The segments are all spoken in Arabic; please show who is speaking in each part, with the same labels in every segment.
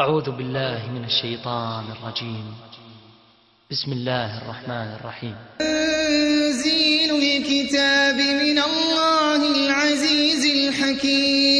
Speaker 1: أعوذ بالله من الشيطان الرجيم. بسم الله الرحمن الرحيم.
Speaker 2: تنزيل الكتاب من الله العزيز الحكيم.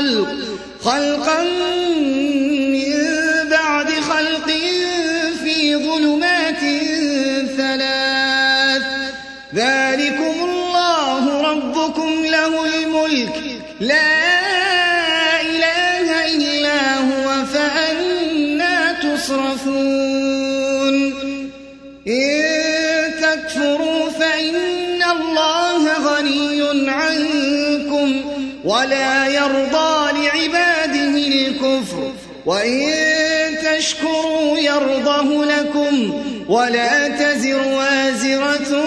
Speaker 2: خلق خلقا من بعد خلق في ظلمات ثلاث. ذلكم الله ربكم له الملك. لا إله إلا هو فأنا تصرفون. إن تكفروا فإن الله غني عنكم ولا يرضى وإن تشكروا يرضه لكم ولا تزر وازرة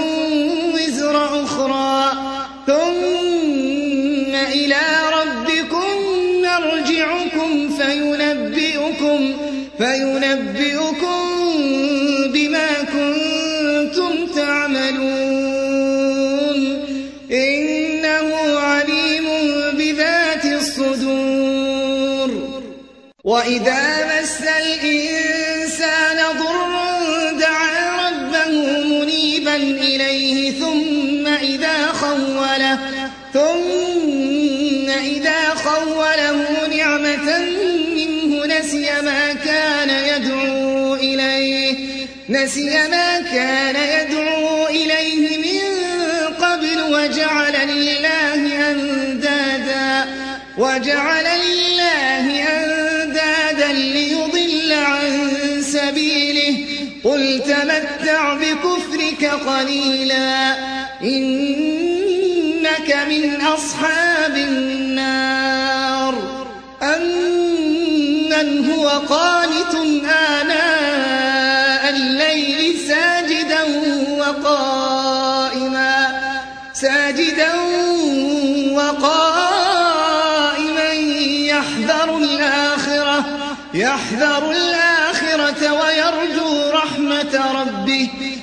Speaker 2: وإذا مس الإنسان ضر دعا ربه منيبا إليه ثم إذا خوله ثم إذا خوله نعمة منه نسي ما كان يدعو إليه نسي ما كان يدعو إليه من قبل وجعل لله أندادا وجعل قليلا. إنك من أصحاب النار. أمن هو قانت آناء الليل ساجدا وقائما. ساجدا وقائما يحذر الآخرة. يحذر الآخرة ويرجو رحمة ربه.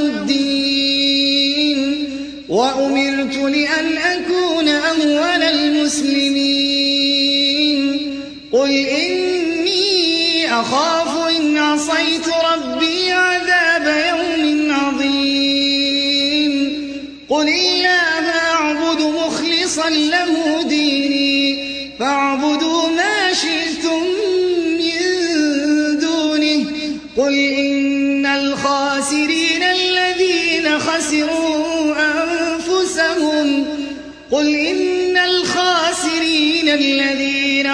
Speaker 2: الدين وأمرت لأن أكون أول المسلمين. قل إني أخاف إن عصيت ربي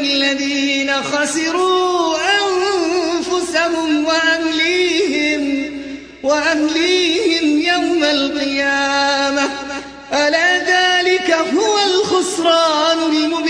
Speaker 2: الذين خسروا أنفسهم وأهليهم وأهليهم يوم القيامة. ألا ذلك هو الخسران المبين؟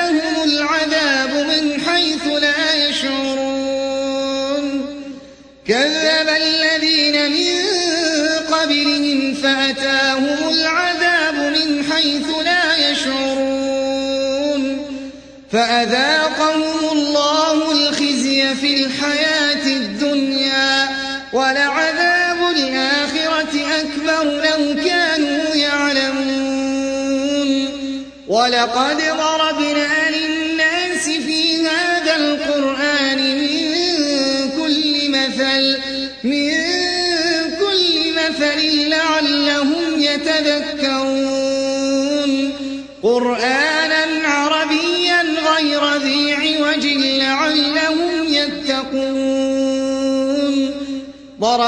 Speaker 2: فأذاقهم الله الخزي في الحياة الدنيا ولعذاب الآخرة أكبر لو كانوا يعلمون. ولقد ضربنا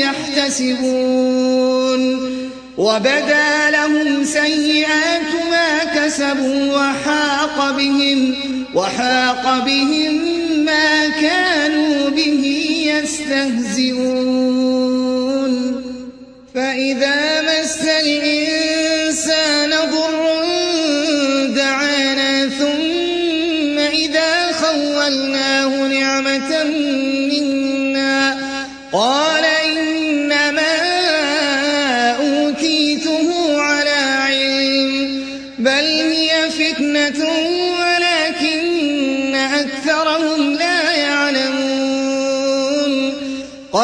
Speaker 2: يحتسبون. وبدا لهم سيئات ما كسبوا وحاق بهم وحاق بهم ما كانوا به يستهزئون.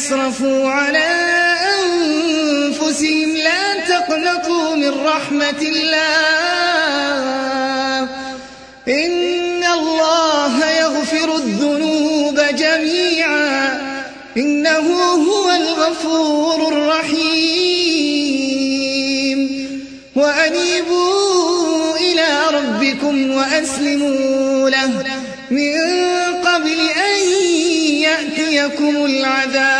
Speaker 2: أسرفوا على أنفسهم لا تقنطوا من رحمة الله. إن الله يغفر الذنوب جميعا. إنه هو الغفور الرحيم. وأنيبوا إلى ربكم وأسلموا له. من قبل أن يأتيكم العذاب.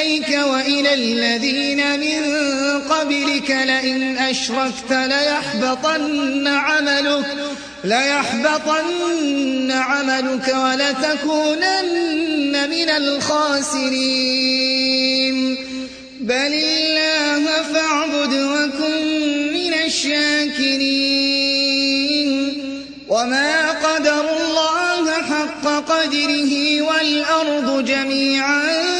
Speaker 2: إليك وإلى الذين من قبلك لئن أشركت ليحبطن عملك ليحبطن عملك ولتكونن من الخاسرين. بل الله فاعبد وكن من الشاكرين. وما قدر الله حق قدره والأرض جميعا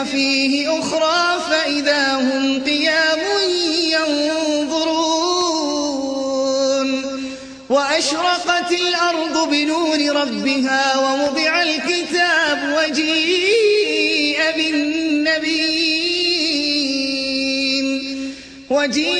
Speaker 2: نفخ فيه أخرى فإذا هم قيام ينظرون. وأشرقت الأرض بنور ربها ووضع الكتاب وجيء بالنبيين. وجيء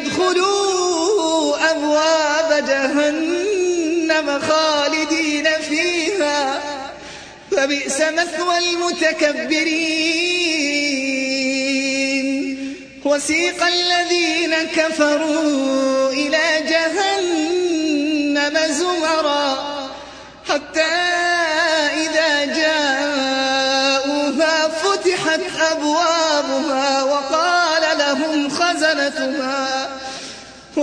Speaker 2: ادخلوا أبواب جهنم خالدين فيها. فبئس مثوى المتكبرين. وسيق الذين كفروا إلى جهنم